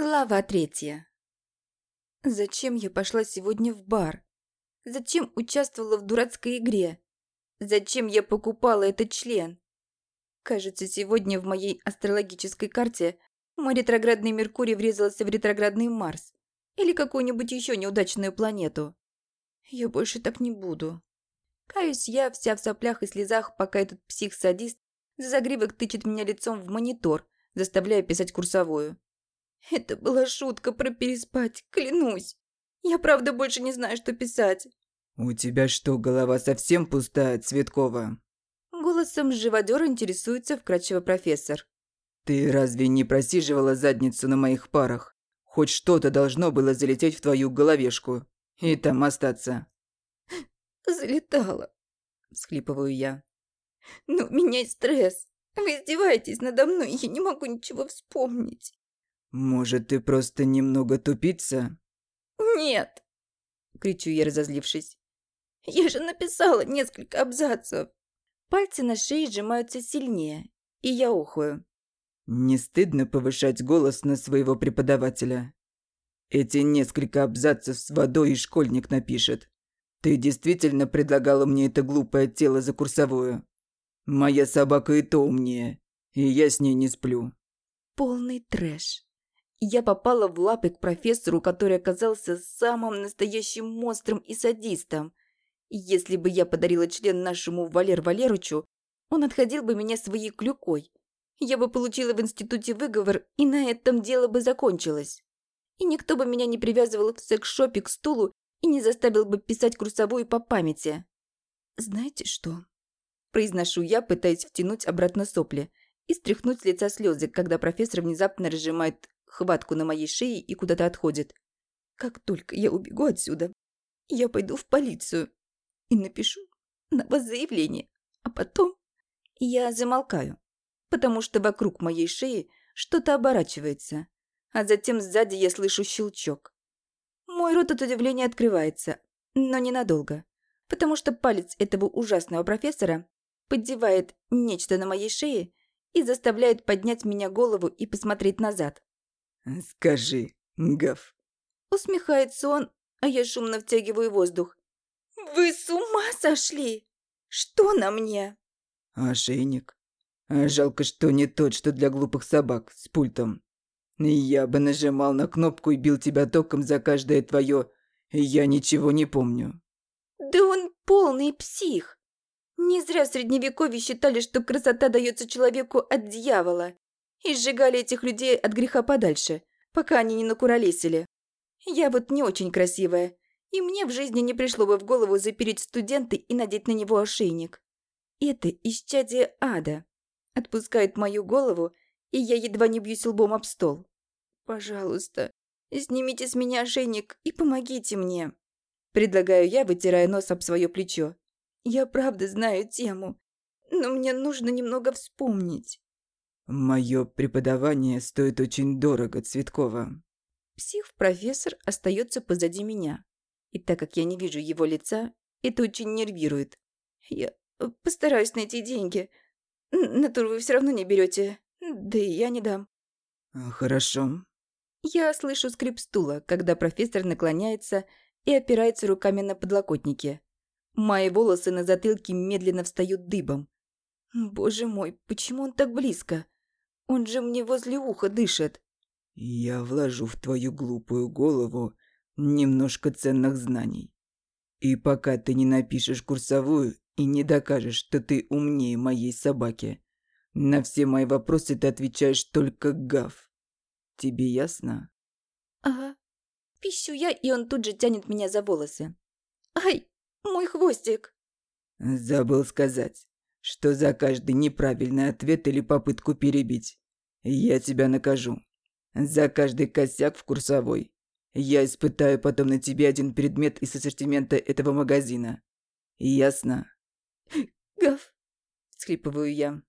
Глава третья. Зачем я пошла сегодня в бар? Зачем участвовала в дурацкой игре? Зачем я покупала этот член? Кажется, сегодня в моей астрологической карте мой ретроградный Меркурий врезался в ретроградный Марс или какую-нибудь еще неудачную планету. Я больше так не буду. Каюсь я вся в соплях и слезах, пока этот псих-садист за загривок тычет меня лицом в монитор, заставляя писать курсовую. Это была шутка про переспать, клянусь. Я правда больше не знаю, что писать. «У тебя что, голова совсем пустая, Цветкова?» Голосом живодера интересуется вкрадчиво профессор. «Ты разве не просиживала задницу на моих парах? Хоть что-то должно было залететь в твою головешку и там остаться». «Залетала», – всхлипываю я. «Но у меня стресс. Вы издеваетесь надо мной, я не могу ничего вспомнить». «Может, ты просто немного тупица?» «Нет!» – кричу я, разозлившись. «Я же написала несколько абзацев!» Пальцы на шее сжимаются сильнее, и я охую. «Не стыдно повышать голос на своего преподавателя? Эти несколько абзацев с водой и школьник напишет. Ты действительно предлагала мне это глупое тело за курсовую? Моя собака и то умнее, и я с ней не сплю». Полный трэш. Я попала в лапы к профессору, который оказался самым настоящим монстром и садистом. Если бы я подарила член нашему Валер Валерычу, он отходил бы меня своей клюкой. Я бы получила в институте выговор, и на этом дело бы закончилось. И никто бы меня не привязывал в секс-шопе к стулу и не заставил бы писать курсовую по памяти. «Знаете что?» Произношу я, пытаясь втянуть обратно сопли и стряхнуть с лица слезы, когда профессор внезапно разжимает хватку на моей шее и куда-то отходит. Как только я убегу отсюда, я пойду в полицию и напишу на вас заявление, а потом я замолкаю, потому что вокруг моей шеи что-то оборачивается, а затем сзади я слышу щелчок. Мой рот от удивления открывается, но ненадолго, потому что палец этого ужасного профессора поддевает нечто на моей шее и заставляет поднять меня голову и посмотреть назад. «Скажи, Гав». Усмехается он, а я шумно втягиваю воздух. «Вы с ума сошли? Что на мне?» «Ошейник. А жалко, что не тот, что для глупых собак, с пультом. Я бы нажимал на кнопку и бил тебя током за каждое твое «я ничего не помню». «Да он полный псих. Не зря в Средневековье считали, что красота дается человеку от дьявола и сжигали этих людей от греха подальше, пока они не накуролесили. Я вот не очень красивая, и мне в жизни не пришло бы в голову запереть студенты и надеть на него ошейник. Это исчадие ада. Отпускает мою голову, и я едва не бьюсь лбом об стол. Пожалуйста, снимите с меня ошейник и помогите мне. Предлагаю я, вытирая нос об свое плечо. Я правда знаю тему, но мне нужно немного вспомнить. Мое преподавание стоит очень дорого, Цветкова. Псих-профессор остается позади меня. И так как я не вижу его лица, это очень нервирует. Я э, постараюсь найти деньги. Натуру вы все равно не берете. Да и я не дам. А, хорошо. Я слышу скрип стула, когда профессор наклоняется и опирается руками на подлокотники. Мои волосы на затылке медленно встают дыбом. Боже мой, почему он так близко? Он же мне возле уха дышит. Я вложу в твою глупую голову немножко ценных знаний. И пока ты не напишешь курсовую и не докажешь, что ты умнее моей собаки, на все мои вопросы ты отвечаешь только гав. Тебе ясно? Ага. Пищу я, и он тут же тянет меня за волосы. Ай, мой хвостик. Забыл сказать что за каждый неправильный ответ или попытку перебить я тебя накажу. За каждый косяк в курсовой. Я испытаю потом на тебе один предмет из ассортимента этого магазина. Ясно? Гав, схлипываю я.